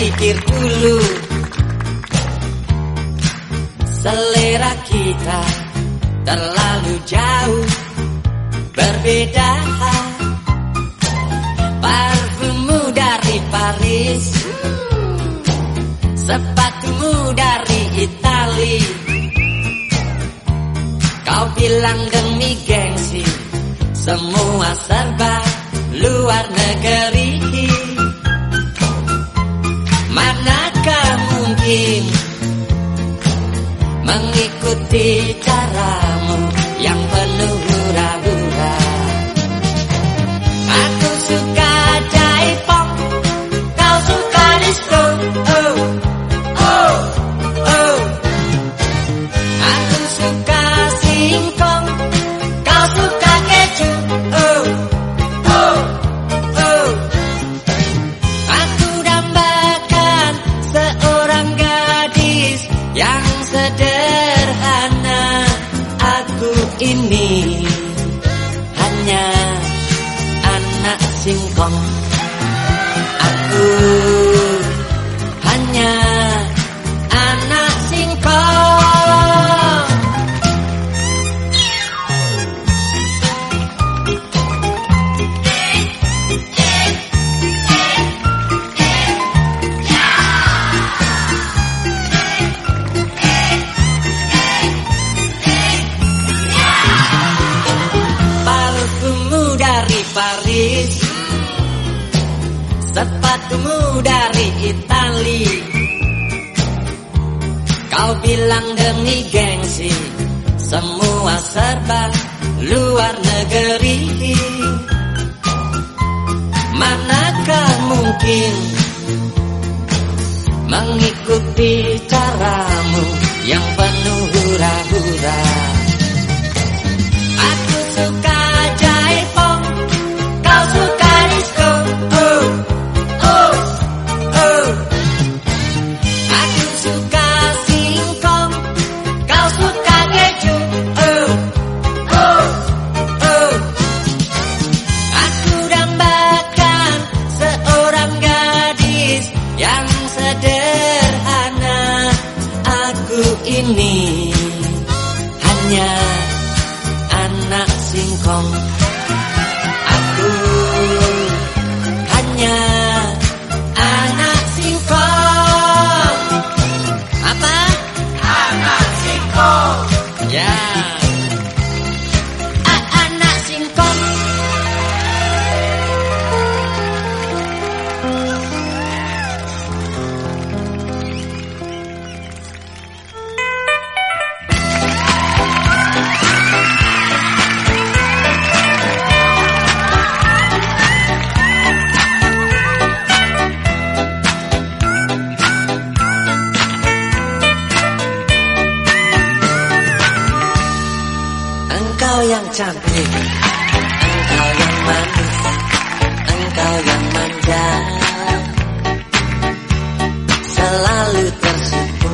pikir dulu. Selera kita terlalu jauh. Berbeda Parfummu dari Paris. Sepatumu dari Itali Kau bilang demi gengsi Semua serba luar negeri. ingin mengikuti caramu. Engkau yang cantik. Engkau yang manis. Engkau yang manja Selalu tersipu.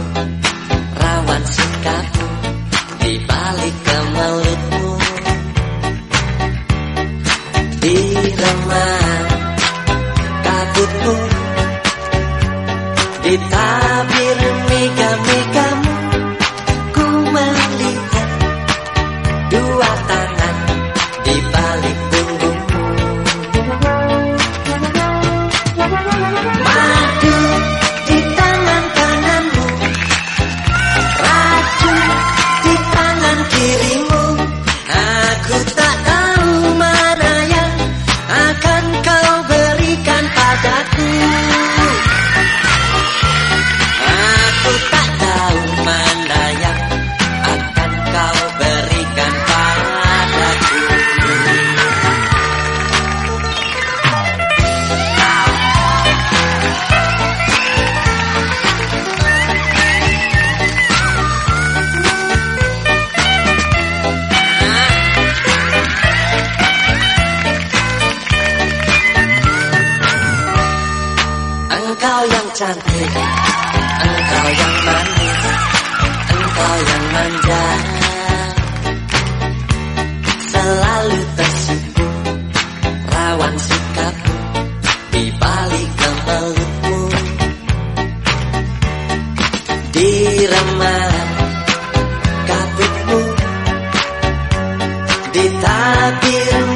Rawan sikapmu Di balik kemelutmu. Di remang Kabutmu Dirama kapitmu Ditatirmu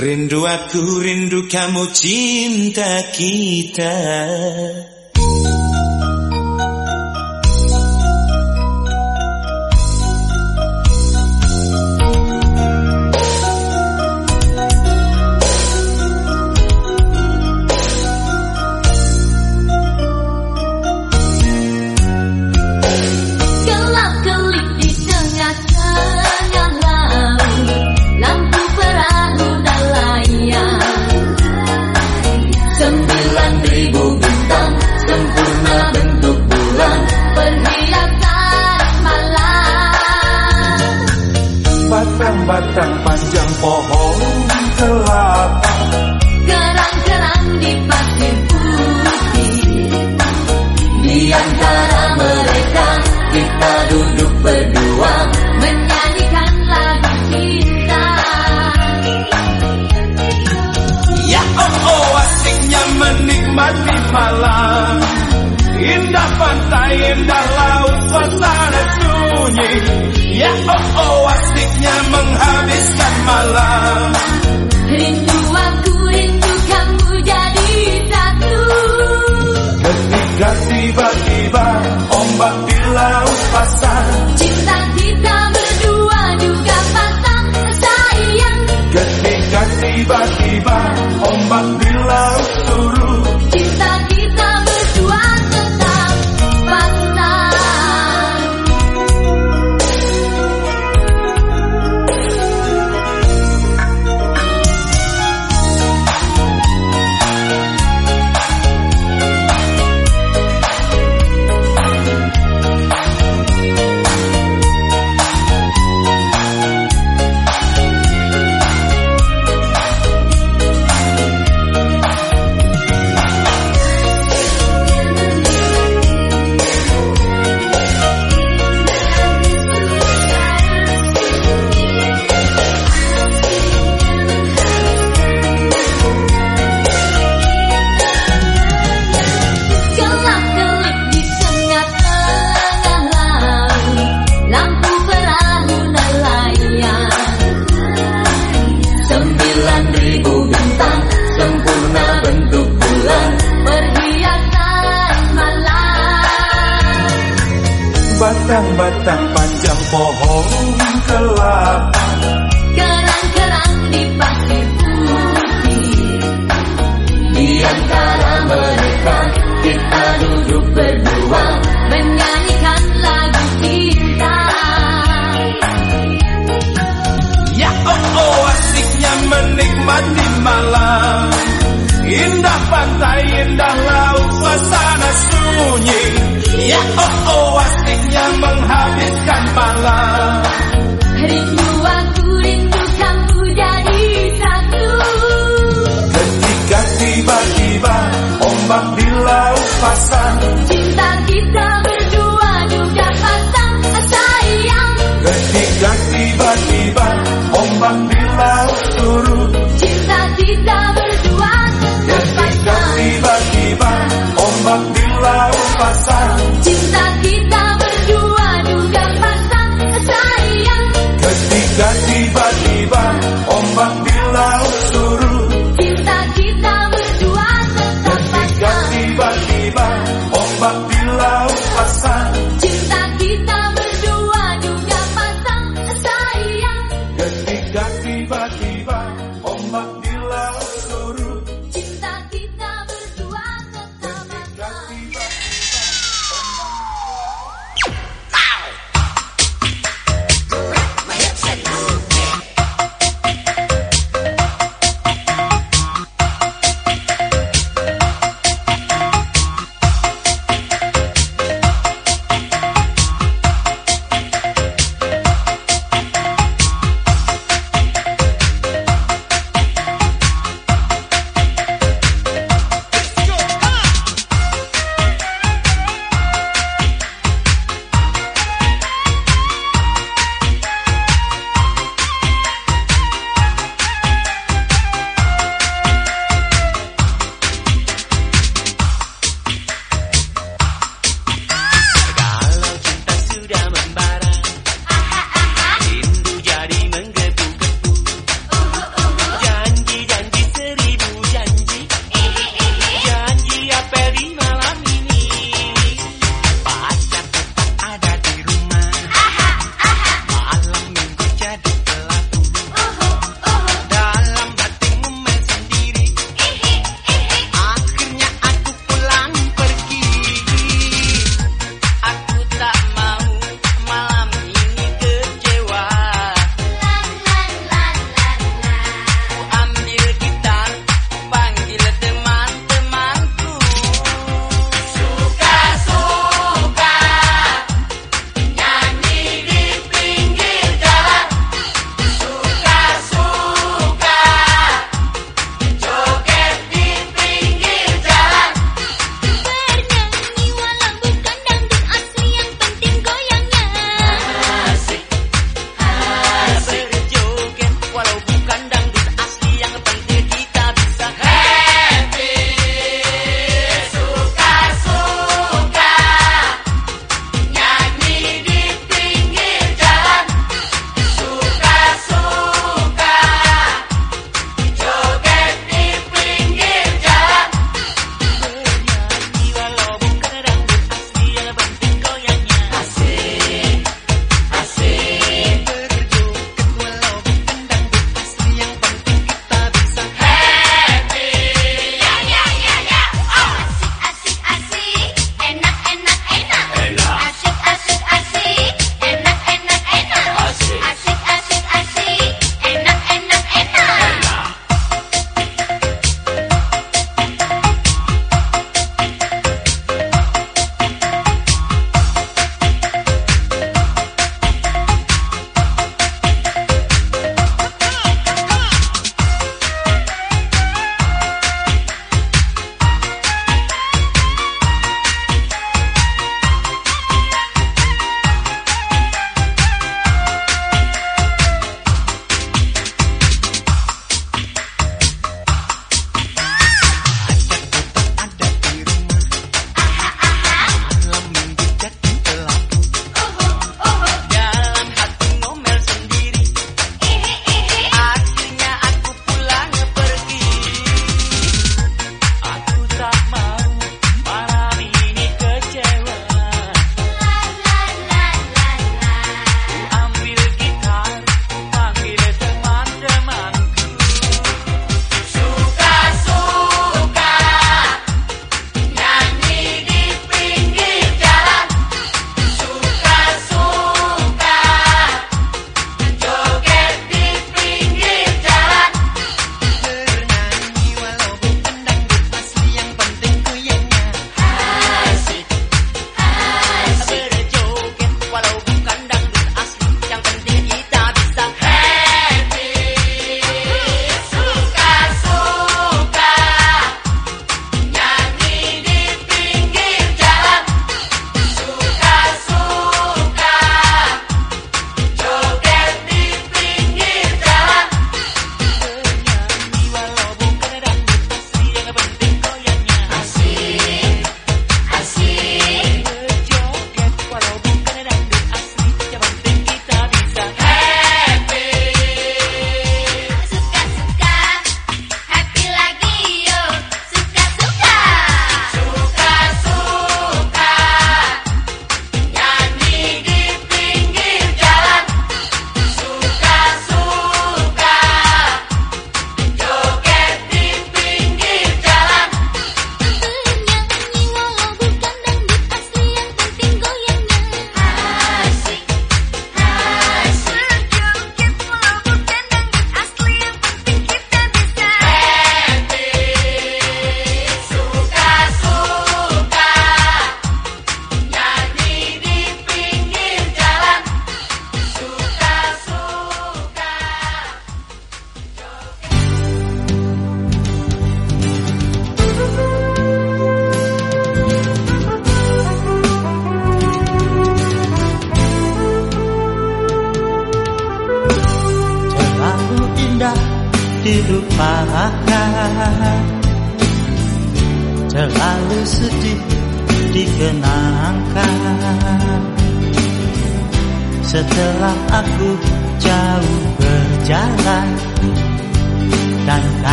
Rindu aku rindu kamu cinta kita. pohon kelapa. Kerang-kerang di pasir putih. Di antara mereka kita duduk berdua Menyanyikan lagu cinta. Ya oh oh asiknya menikmati malam. Indah pantai, indah laut, suasana sunyi. Ya oh oh asiknya menghargai malam. Rindu aku rindu kamu jadi satu. Ketika tiba-tiba ombak di laut pasang. Cinta kita berdua juga pasang sayang. Ketika tiba-tiba di laut pasang. Cinta kita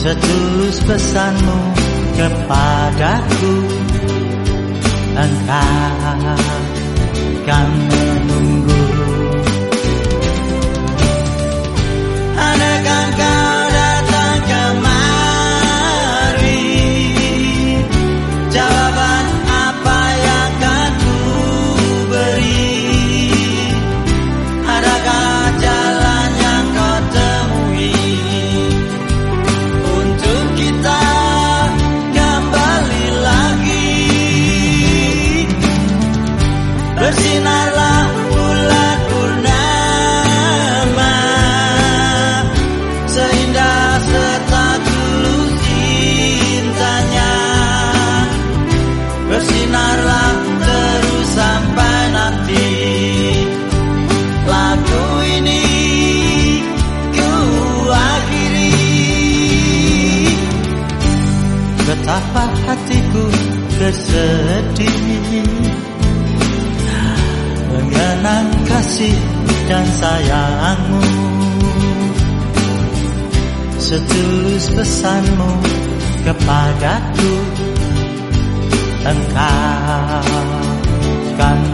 Setulus pesanmu kepadaku Engkau kan menunggu. Anak angkat bersedih. Mengenang kasih dan sayangmu. Setulus pesanmu kepadaku Engkau kan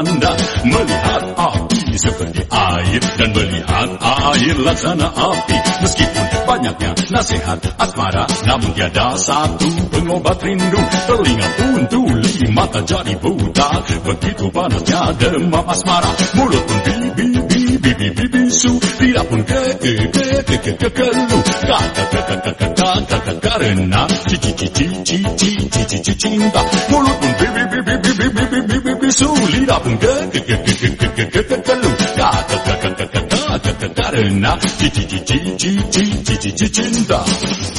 memandang Melihat api seperti air Dan melihat air laksana api. Meskipun banyaknya nasihat asmara Namun tiada satu pengobat rindu. Telinga pun tuli, mata jadi buta. Begitu panasnya demam asmara Mulut pun bibi bibi bibi bisu. Lidah pun ke ke ke ke ke ke keluh Kata kata kata kata kata karena Cici cici cici cici cici cinta. Mulut pun bibi bibi bibi bibi bibi bisu Lidah pun ke ke ke ke ke ke ke ke keluh Kata kata kata kata kata karena Cici cici cici cici cici cinta Biarlah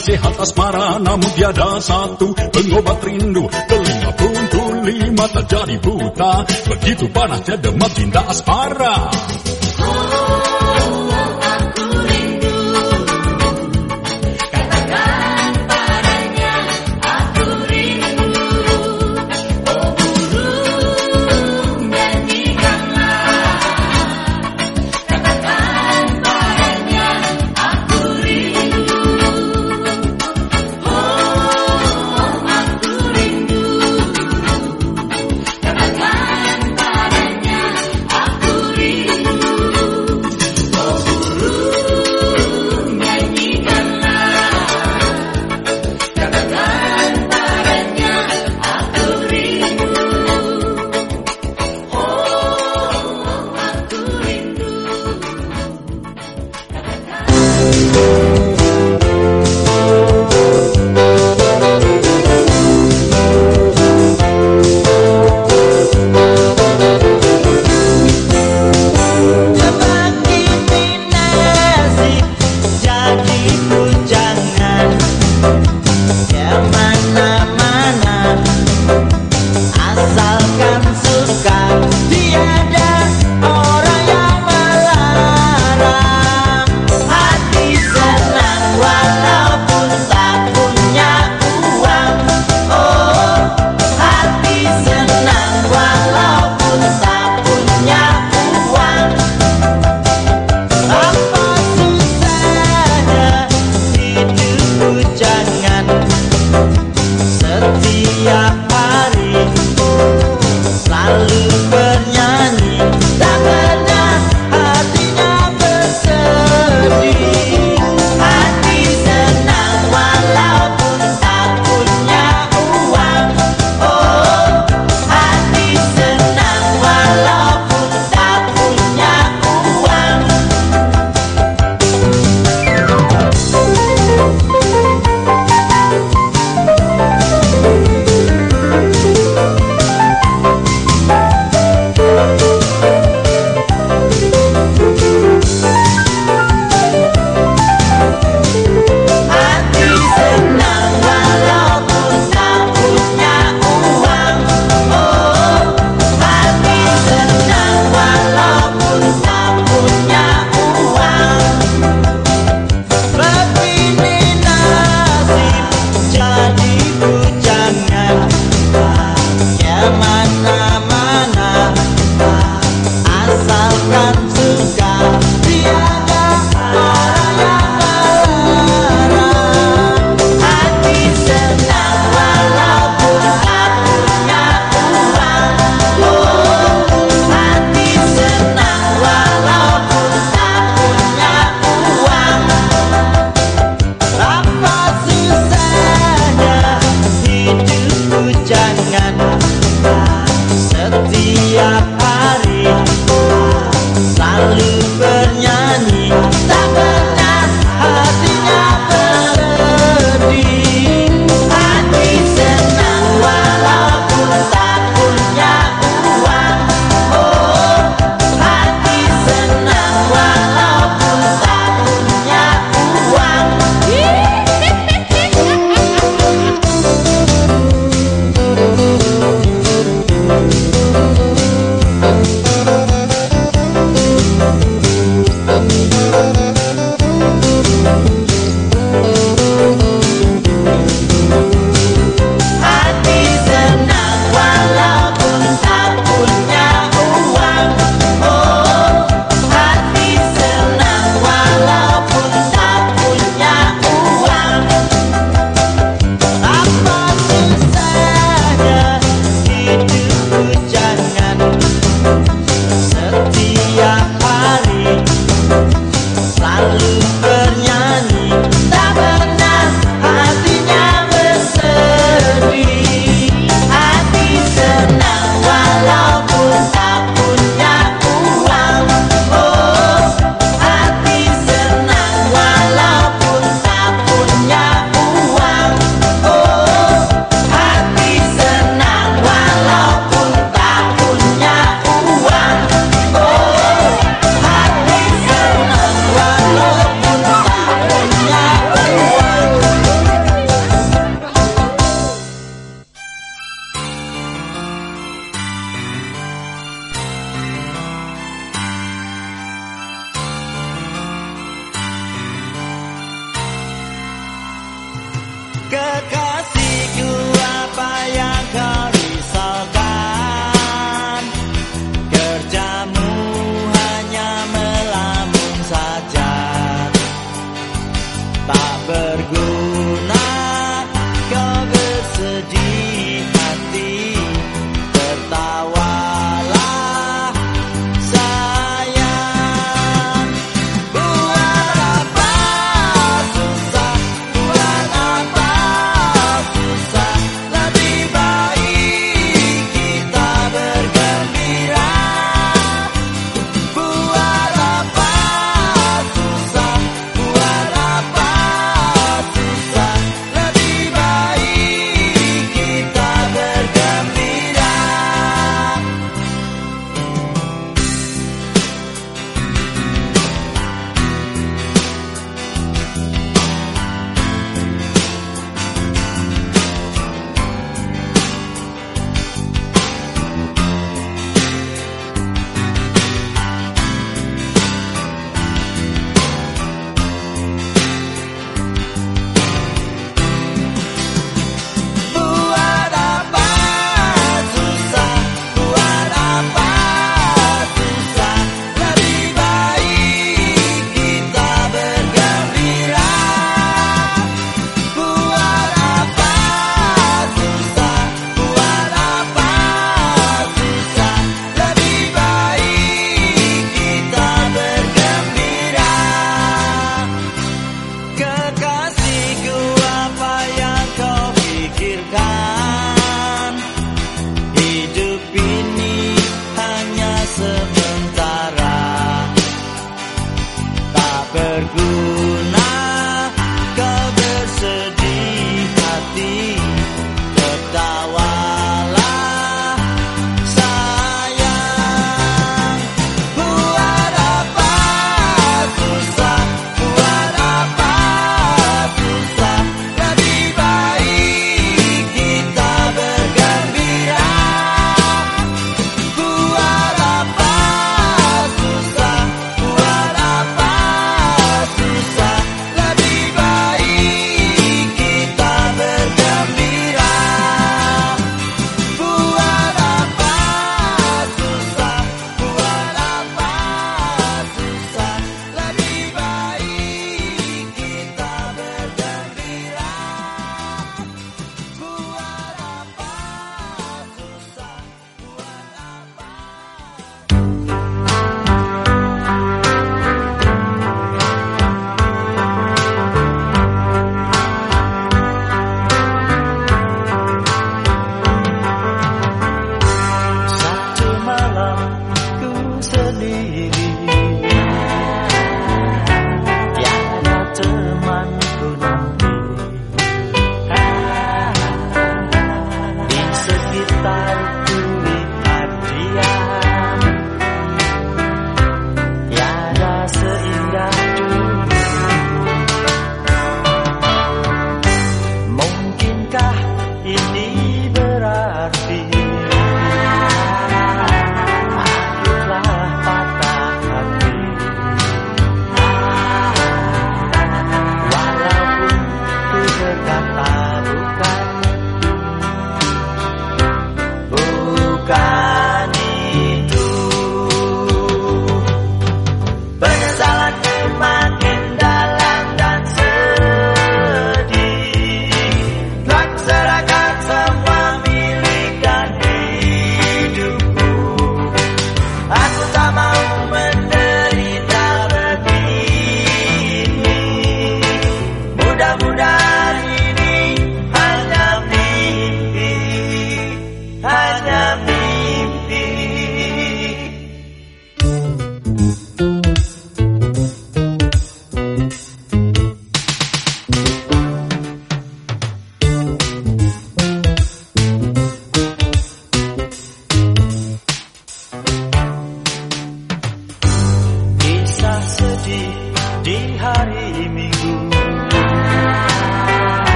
nasihat asmara namun tiada satu pengobat rindu. Telinga pun tuli mata jadi buta. Begitu panasnya demam cinta asmara